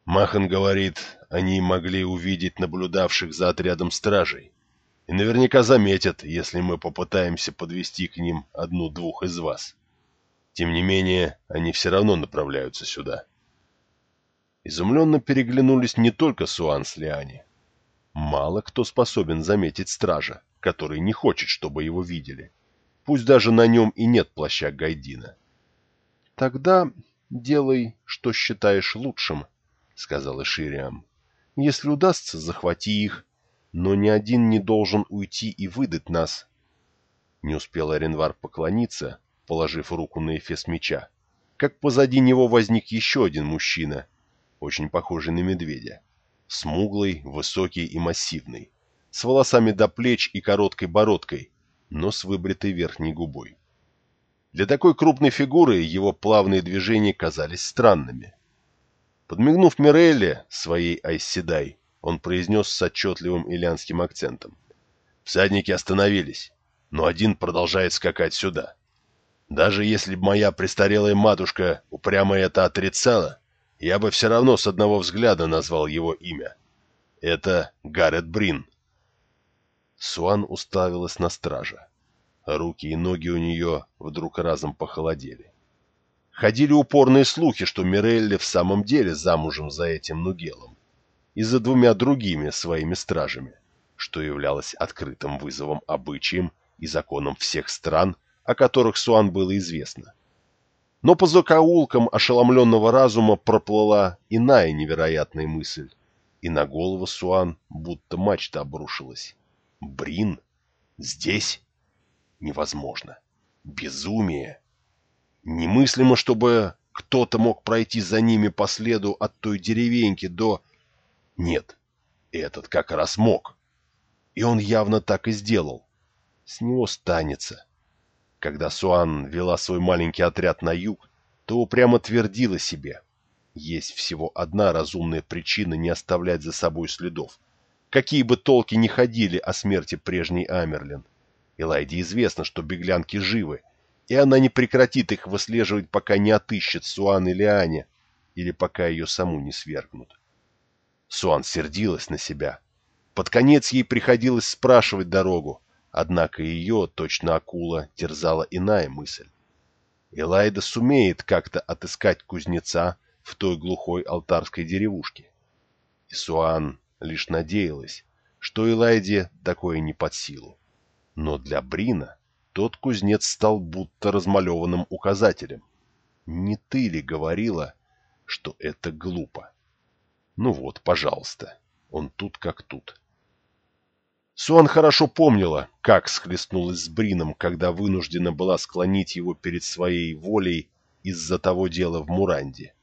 S2: Махан говорит, они могли увидеть наблюдавших за отрядом стражей. И наверняка заметят, если мы попытаемся подвести к ним одну-двух из вас. Тем не менее, они все равно направляются сюда. Изумленно переглянулись не только Суан с Лиани. Мало кто способен заметить стража, который не хочет, чтобы его видели. Пусть даже на нем и нет плаща Гайдина. «Тогда делай, что считаешь лучшим», — сказала Шириам. «Если удастся, захвати их, но ни один не должен уйти и выдать нас». Не успел Оренвар поклониться, положив руку на эфес меча, как позади него возник еще один мужчина, очень похожий на медведя. Смуглый, высокий и массивный, с волосами до плеч и короткой бородкой, но с выбритой верхней губой. Для такой крупной фигуры его плавные движения казались странными. Подмигнув Мирелле, своей Айсседай, он произнес с отчетливым ильянским акцентом. Всадники остановились, но один продолжает скакать сюда. Даже если бы моя престарелая матушка упрямо это отрицала, я бы все равно с одного взгляда назвал его имя. Это Гаррет Брин. Суан уставилась на стража. Руки и ноги у нее вдруг разом похолодели. Ходили упорные слухи, что Мирелли в самом деле замужем за этим Нугелом и за двумя другими своими стражами, что являлось открытым вызовом обычаям и законам всех стран, о которых Суан было известно. Но по закоулкам ошеломленного разума проплыла иная невероятная мысль, и на голову Суан будто мачта обрушилась. Брин? Здесь? Невозможно. Безумие. Немыслимо, чтобы кто-то мог пройти за ними по следу от той деревеньки до... Нет, этот как раз мог. И он явно так и сделал. С него станется. Когда Суан вела свой маленький отряд на юг, то упрямо твердила себе. Есть всего одна разумная причина не оставлять за собой следов. Какие бы толки ни ходили о смерти прежней Амерлин. Элайде известно, что беглянки живы, и она не прекратит их выслеживать, пока не отыщет Суан или Аня, или пока ее саму не свергнут. Суан сердилась на себя. Под конец ей приходилось спрашивать дорогу, однако ее, точно акула, терзала иная мысль. Элайда сумеет как-то отыскать кузнеца в той глухой алтарской деревушке. И Суан лишь надеялась, что Элайде такое не под силу. Но для Брина тот кузнец стал будто размалеванным указателем. Не ты ли говорила, что это глупо? Ну вот, пожалуйста, он тут как тут. Суан хорошо помнила, как схлестнулась с Брином, когда вынуждена была склонить его перед своей волей из-за того дела в Муранде.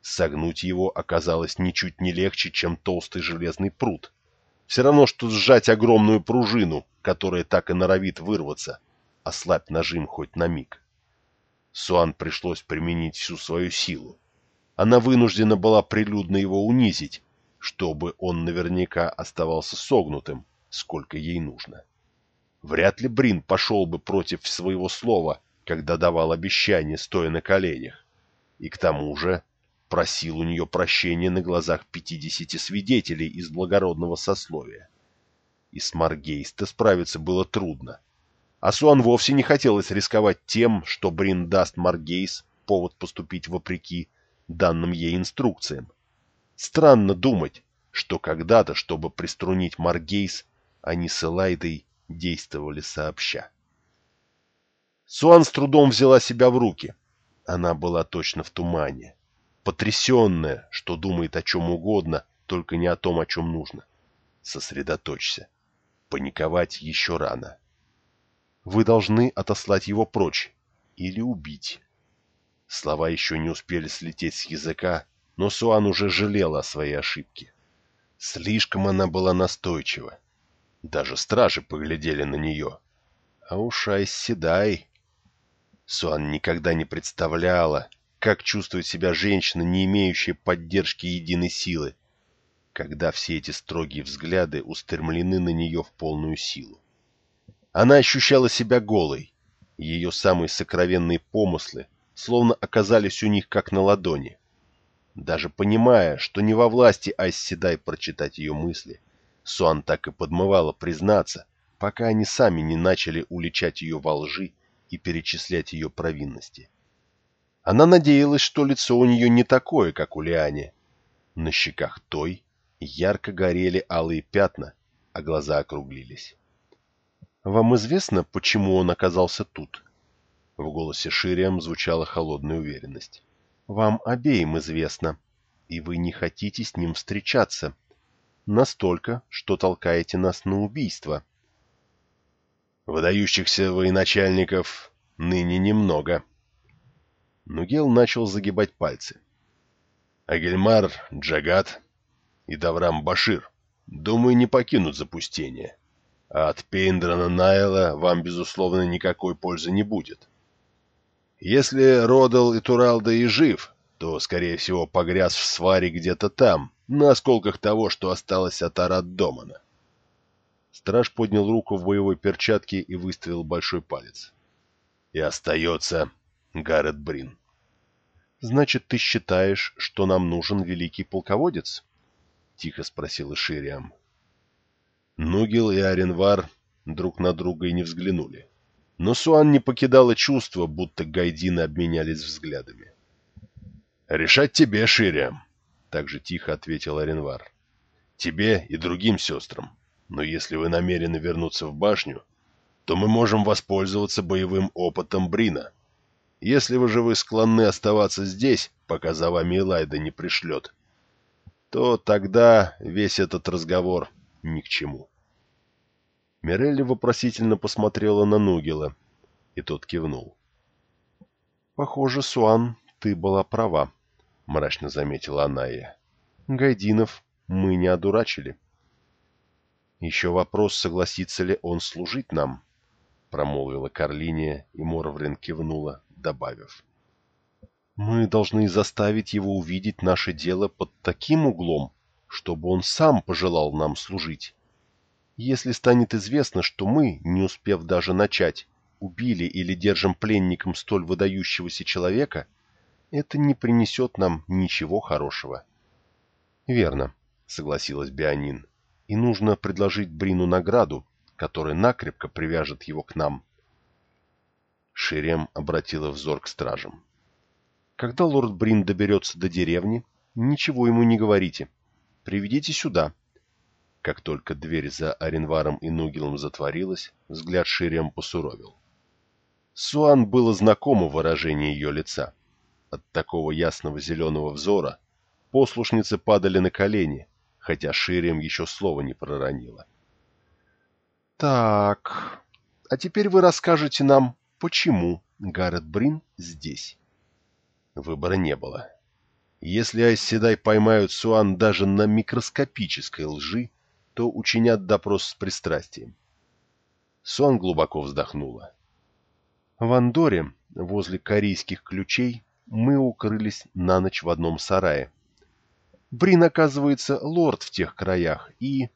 S2: Согнуть его оказалось ничуть не легче, чем толстый железный пруд. Все равно, что сжать огромную пружину, которая так и норовит вырваться, ослабь нажим хоть на миг. Суан пришлось применить всю свою силу. Она вынуждена была прилюдно его унизить, чтобы он наверняка оставался согнутым, сколько ей нужно. Вряд ли Брин пошел бы против своего слова, когда давал обещание, стоя на коленях. И к тому же просил у нее прощения на глазах пятидесяти свидетелей из благородного сословия. И с Маргейста справиться было трудно. А Суан вовсе не хотелось рисковать тем, что Брин даст Маргейс повод поступить вопреки данным ей инструкциям. Странно думать, что когда-то, чтобы приструнить Маргейс, они с Элайдой действовали сообща. Суан с трудом взяла себя в руки. Она была точно в тумане. Потрясенная, что думает о чем угодно, только не о том, о чем нужно. Сосредоточься. Паниковать еще рано. Вы должны отослать его прочь или убить. Слова еще не успели слететь с языка, но Суан уже жалела о своей ошибке. Слишком она была настойчива. Даже стражи поглядели на нее. А уж Айсседай... Суан никогда не представляла, как чувствует себя женщина, не имеющая поддержки единой силы, когда все эти строгие взгляды устремлены на нее в полную силу. Она ощущала себя голой, ее самые сокровенные помыслы словно оказались у них как на ладони. Даже понимая, что не во власти Айсседай прочитать ее мысли, Суан так и подмывала признаться, пока они сами не начали уличать ее во лжи и перечислять ее провинности. Она надеялась, что лицо у нее не такое, как у Лиани. На щеках той ярко горели алые пятна, а глаза округлились. «Вам известно, почему он оказался тут?» В голосе Шириам звучала холодная уверенность. «Вам обеим известно, и вы не хотите с ним встречаться. Настолько, что толкаете нас на убийство».
S1: «Выдающихся военачальников ныне немного».
S2: Нугел начал загибать пальцы.
S1: Агельмар, Джагат и Даврам Башир, думаю, не покинут запустение. А от Пейндрана Найла вам, безусловно, никакой пользы не будет. Если Родал и Туралда и жив, то, скорее всего, погряз в сваре где-то там, на осколках того, что осталось от Арат Домана.
S2: Страж поднял руку в боевой перчатке и выставил большой палец.
S1: И остается Гаррет Брин.
S2: «Значит, ты считаешь, что нам нужен великий полководец?» — тихо спросил Ишириам.
S1: Нугил и Аренвар друг на друга и не взглянули. Но Суан не покидало чувство, будто гайдины обменялись взглядами. «Решать тебе, Шириам», — также тихо ответил Аренвар. «Тебе и другим сестрам. Но если вы намерены вернуться в башню, то мы можем воспользоваться боевым опытом Брина». Если вы же вы склонны оставаться здесь, пока за вами Элайда не пришлет, то тогда весь этот разговор ни к чему.
S2: Мирелли вопросительно посмотрела на Нугела, и тот кивнул. «Похоже, Суан, ты была права», — мрачно заметила Аная. «Гайдинов мы не одурачили». «Еще вопрос, согласится ли он служить нам», — промолвила Карлиния, и Мороврин кивнула, добавив. «Мы должны заставить его увидеть наше дело под таким углом, чтобы он сам пожелал нам служить. Если станет известно, что мы, не успев даже начать, убили или держим пленником столь выдающегося человека, это не принесет нам ничего хорошего». «Верно», — согласилась Бионин, — «и нужно предложить Брину награду, которая накрепко привяжет его к нам». Ширем обратила взор к стражам. «Когда лорд Брин доберется до деревни, ничего ему не говорите. Приведите сюда». Как только дверь за Аренваром и Нугелом затворилась, взгляд Ширем посуровил. Суан было знакомо выражение ее лица. От такого ясного зеленого взора послушницы падали на колени, хотя Ширем еще слова не проронила. «Так, а теперь вы расскажете нам, почему Гаррет Брин здесь. Выбора не было. Если Айседай поймают Суан даже на микроскопической лжи, то учинят допрос с пристрастием. Суан глубоко вздохнула. В Андоре, возле корейских ключей, мы укрылись на ночь в одном сарае. Брин, оказывается, лорд в тех краях и...